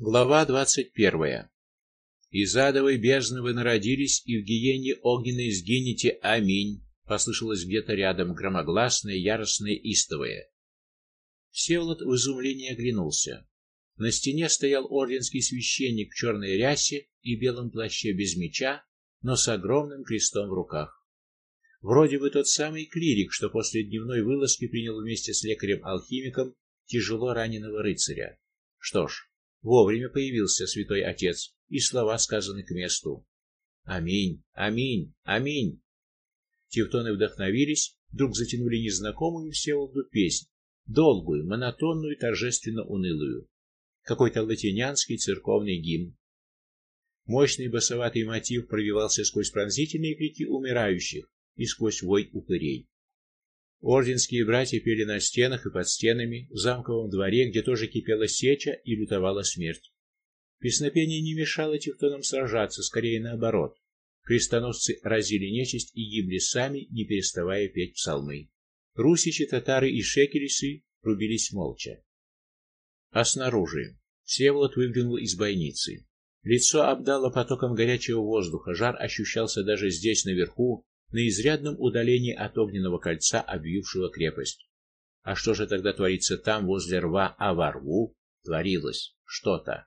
Глава двадцать первая. Из адовой бездны вы народились, и в гиене огненной сгинете. Аминь. Послышалось где-то рядом громогласное, яростное, истовое. Всеволод в изумлении оглянулся. На стене стоял орденский священник в черной рясе и белом плаще без меча, но с огромным крестом в руках. Вроде бы тот самый клирик, что после дневной вылазки принял вместе с лекарем-алхимиком тяжело раненого рыцаря. Что ж, Вовремя появился святой отец, и слова сказаны к месту. Аминь. Аминь. Аминь. Тевтоны вдохновились, вдруг затянули незнакомую Всеволоду песнь, долгую, монотонную, торжественно унылую, какой-то латинянский церковный гимн. Мощный басоватый мотив пробивался сквозь пронзительные крики умирающих и сквозь вой упырей. Орденские братья пели на стенах и под стенами, в замковом дворе, где тоже кипела сеча и лютовала смерть. Песнопение не мешало тевтонам сражаться, скорее наоборот. Крестоносцы разили нечисть и гибли сами, не переставая петь псалмы. Русичи, татары и шекелисы рубились молча. А снаружи Всеволод выглянул из бойницы. Лицо обдало потоком горячего воздуха, жар ощущался даже здесь наверху, на изрядном удалении от огненного кольца, обвившего крепость. А что же тогда творится там, возле рва, а во рву творилось что-то.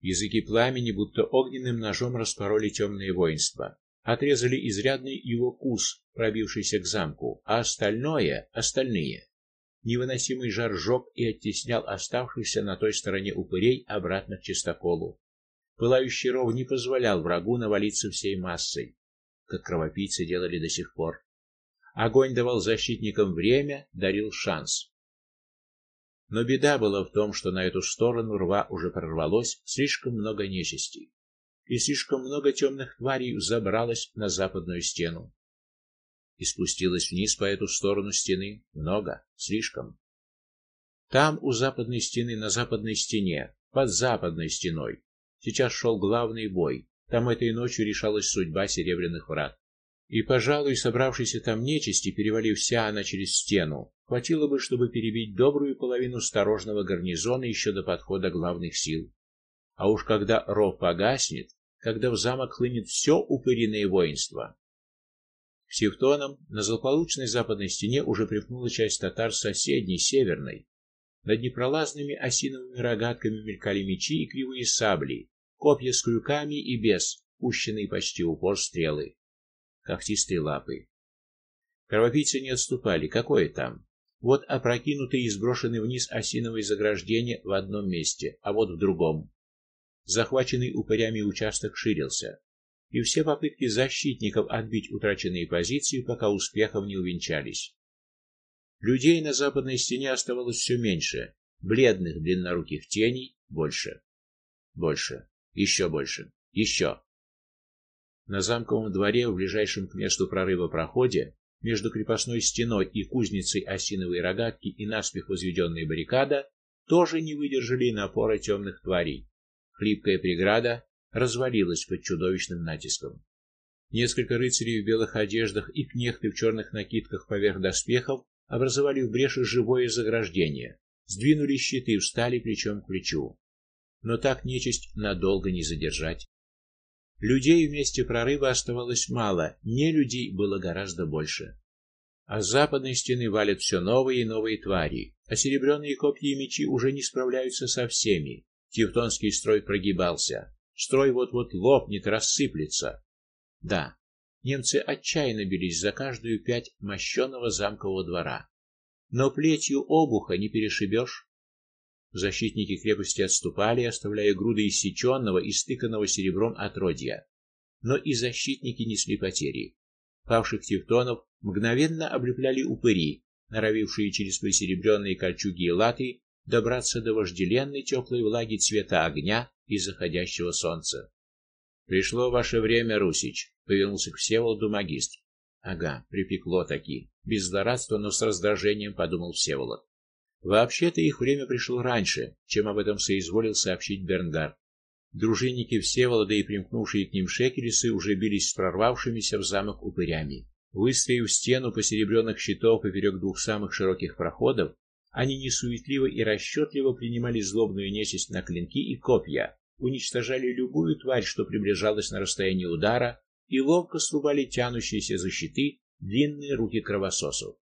Языки пламени будто огненным ножом распороли темное воинство, отрезали изрядный его кус, пробившийся к замку, а остальное, остальные невыносимый жар сжег и оттеснял оставшихся на той стороне упырей обратно к чистоколу. Пылающий ров не позволял врагу навалиться всей массой как кровопийцы делали до сих пор. Огонь давал защитникам время, дарил шанс. Но беда была в том, что на эту сторону рва уже прорвалось слишком много нечисти, и слишком много темных тварей забралось на западную стену. И спустилось вниз по эту сторону стены много, слишком. Там у западной стены, на западной стене, под западной стеной, сейчас шел главный бой, там этой ночью решалась судьба серебряных врат. И, пожалуй, собравшейся там нечисти, перевалив вся она через стену, хватило бы, чтобы перебить добрую половину сторожного гарнизона еще до подхода главных сил. А уж когда ров погаснет, когда в замок хлынет все упыриное воинство. К Севтонам на злополучной западной стене уже примкнула часть татар соседней, северной. Над непролазными осиновыми рогатками мелькали мечи и кривые сабли, копья с крюками и без, пущенные почти в упор стрелы, когтистые лапы. Кровопийцы не отступали, какое там? Вот опрокинутые и сброшенные вниз осиновые заграждения в одном месте, а вот в другом. Захваченный упырями участок ширился, и все попытки защитников отбить утраченные позиции пока успехом не увенчались. Людей на западной стене оставалось все меньше, бледных длинноруких теней больше. Больше. Еще больше. Еще. На замковом дворе, в ближайшем к месту прорыва проходе, между крепостной стеной и кузницей осиновой рогатки и наспех возведенная баррикада, тоже не выдержали напора темных тварей. Хлипкая преграда развалилась под чудовищным натиском. Несколько рыцарей в белых одеждах и кнехты в черных накидках поверх доспехов образовали в бреши живое заграждение, сдвинули щиты, встали плечом к плечу но так нечисть надолго не задержать. Людей в месте прорыва оставалось мало, не людей было гораздо больше. А с западной стены валят все новые и новые твари, а серебряные копья и мечи уже не справляются со всеми. Тевтонский строй прогибался. Строй вот-вот лопнет, рассыплется. Да, немцы отчаянно бились за каждую пять мощенного замкового двора. Но плетью обуха не перешибешь. Защитники крепости отступали, оставляя груды иссеченного и стыканного серебром отродья. Но и защитники несли потери. Павших тевтонов мгновенно облепляли упыри, норовившие через посеребренные кольчуги и латы добраться до вожделенной теплой влаги цвета огня и заходящего солнца. Пришло ваше время, Русич, повернулся к Всеволоду магистр. Ага, припекло таки. Без злорадства, но с раздражением подумал Всеволод. Вообще-то их время пришло раньше, чем об этом соизволил сообщить Бернгард. Дружинники Всеволода и примкнувшие к ним шекелисы уже бились с прорвавшимися в замок упырями. Выстроив стену посеребренных щитов поперек двух самых широких проходов, Они несуетливо и расчетливо принимали злобную нечисть на клинки и копья, уничтожали любую тварь, что приближалась на расстояние удара, и ловко срубали тянущиеся за щиты длинные руки кровососов.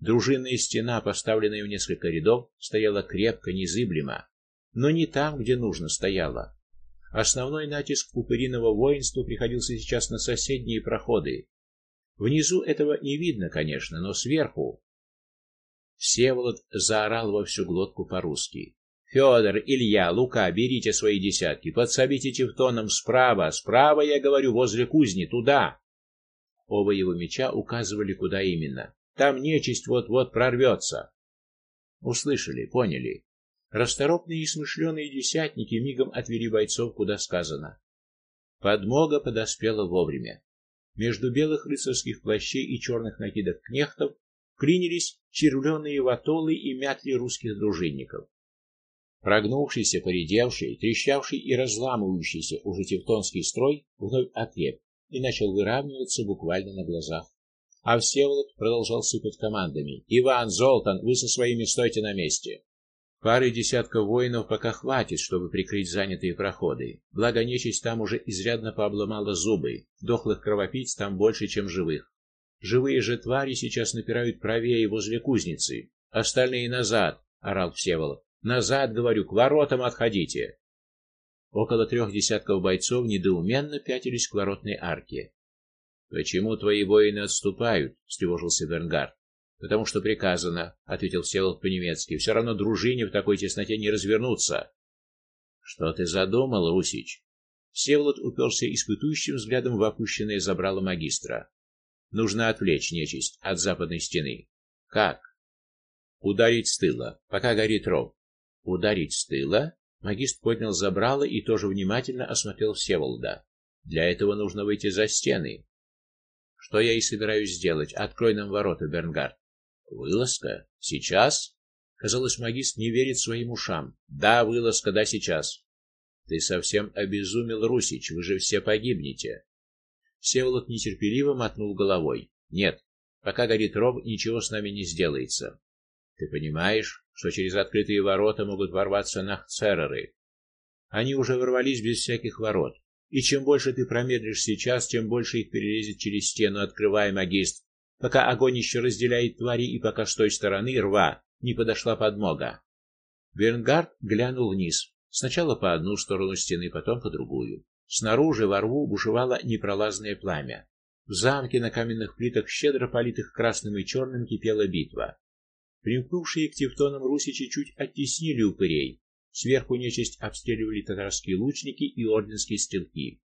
Дружинная стена, поставленная в несколько рядов, стояла крепко, незыблемо, но не там, где нужно стояла. Основной натиск упыриного воинства приходился сейчас на соседние проходы. Внизу этого не видно, конечно, но сверху Всеволод заорал во всю глотку по-русски. Федор, Илья, Лука, берите свои десятки, подсобите тевтоном справа, справа, я говорю, возле кузни, туда. Оба его меча указывали куда именно. Там нечисть вот-вот прорвется. Услышали, поняли. Расторопные и смышленые десятники мигом отвели бойцов куда сказано. Подмога подоспела вовремя. Между белых рыцарских плащей и черных накидок кнехтов клинились червленые ватолы и мятли русских дружинников. Прогнувшийся, поредевший, трещавший и разламывающийся уже тевтонский строй вновь окреп и начал выравниваться буквально на глазах. А Всеволод продолжал сыпать командами: "Иван, Золтан, вы со своими стойте на месте". Пары десятков воинов пока хватит, чтобы прикрыть занятые проходы. Благо нечисть там уже изрядно пообломала зубы. Дохлых кровопийц там больше, чем живых. Живые же твари сейчас напирают правее возле кузницы. Остальные назад, орал Всеволод. Назад, говорю, к воротам отходите. Около трех десятков бойцов недоуменно пятились к воротной арке. Почему твои воины отступают? встревожился Бернгард. Потому что приказано, ответил Всеволод по-немецки. «Все равно дружине в такой тесноте не развернуться. Что ты задумал, Русич? Всеволод уперся испытующим взглядом в опущенное забрало магистра. Нужно отвлечь нечисть от западной стены. Как? Ударить с тыла, пока горит ров. Ударить с тыла? Магист поднял забрало и тоже внимательно осмотрел Всеволода. Для этого нужно выйти за стены. Что я и собираюсь сделать. Открой нам ворота, Бернгард. Вылазка? Сейчас? Казалось, магист не верит своим ушам. Да, вылазка, да сейчас. Ты совсем обезумел, Русич, вы же все погибнете. Всеволод нетерпеливо мотнул головой. Нет, пока горит ров, ничего с нами не сделается. Ты понимаешь, что через открытые ворота могут ворваться нахцереры? Они уже ворвались без всяких ворот. И чем больше ты промедлишь сейчас, тем больше их перелезет через стену, открывая магист, пока огонь еще разделяет твари и пока с той стороны рва не подошла подмога. Бернгард глянул вниз, сначала по одну сторону стены, потом по другую. Снаружи во рву бушевало непролазное пламя. В замке на каменных плитах, щедро политых красным и черным, кипела битва. Примкнувшие к тевтонам русичи чуть оттеснили упырей. Сверху нечисть обстреливали татарские лучники и орденские стрелки.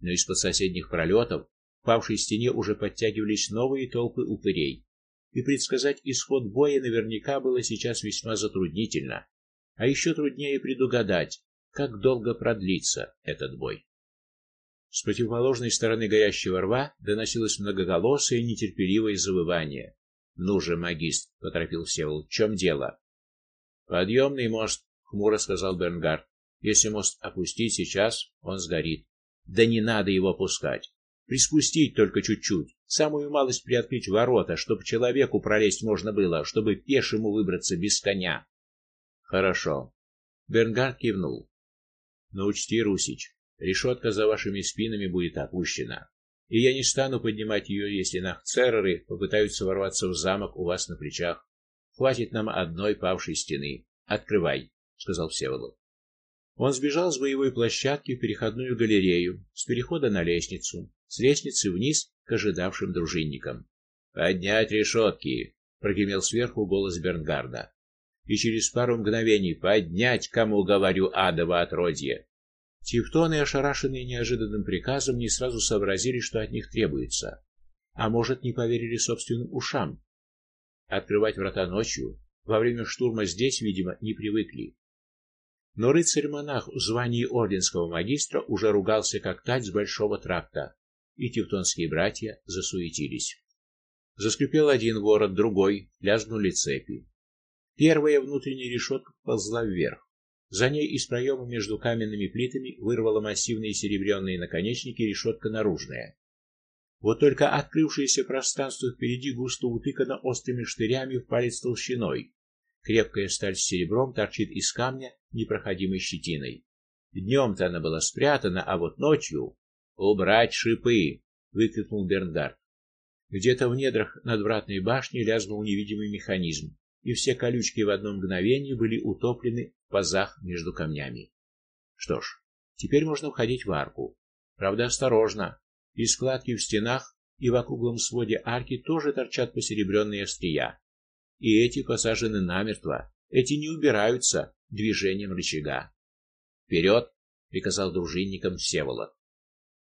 Но из-под соседних пролетов в павшей стене уже подтягивались новые толпы упырей. И предсказать исход боя наверняка было сейчас весьма затруднительно. А еще труднее предугадать, как долго продлится этот бой. С противоположной стороны горящего рва доносилось многоголосое нетерпеливое завывание. "Ну же, магист", поторопил Всеволод. "В чем дело?" "Подъемный мост", хмуро сказал Бернгард. "Если мост опустить сейчас, он сгорит. Да не надо его опускать. Приспустить только чуть-чуть, самую малость приоткрыть ворота, чтобы человеку пролезть можно было, чтобы пешему выбраться без коня". "Хорошо". Бернгард кивнул. "Но учти, Русич, Решетка за вашими спинами будет опущена, и я не стану поднимать ее, если нахцереры попытаются ворваться в замок у вас на плечах. Хватит нам одной павшей стены. Открывай, сказал Всеволод. Он сбежал с боевой площадки в переходную галерею, с перехода на лестницу, с лестницы вниз к ожидавшим дружинникам. Поднять решетки!» — прогремел сверху голос Бернгарда. И через пару мгновений поднять, кому говорю, адово отродье. Тевтоны, ошарашенные неожиданным приказом, не сразу сообразили, что от них требуется, а может, не поверили собственным ушам. Открывать врата ночью во время штурма здесь, видимо, не привыкли. Но рыцарь-монах в звании орденского магистра уже ругался как тать с большого тракта, и тевтонские братья засуетились. Заскрипел один ворот, другой, лязгнули цепи. Первая внутренняя решетка ползла вверх. За ней из проема между каменными плитами вырвала массивные серебряные наконечники решетка наружная. Вот только открывшееся пространство впереди густо утыкано острыми штырями в палец толщиной, Крепкая сталь с серебром торчит из камня непроходимой щетиной. Днем-то она была спрятана, а вот ночью убрать шипы, выкрикнул Бернгард. Где-то в недрах надвратной башни лязгнул невидимый механизм, и все колючки в одно мгновение были утоплены в пазах между камнями. Что ж, теперь можно входить в арку. Правда, осторожно. Из складки в стенах и в округлом своде арки тоже торчат посеребренные острия. И эти посажены намертво, эти не убираются движением рычага. «Вперед!» — приказал дружинникам Всеволод.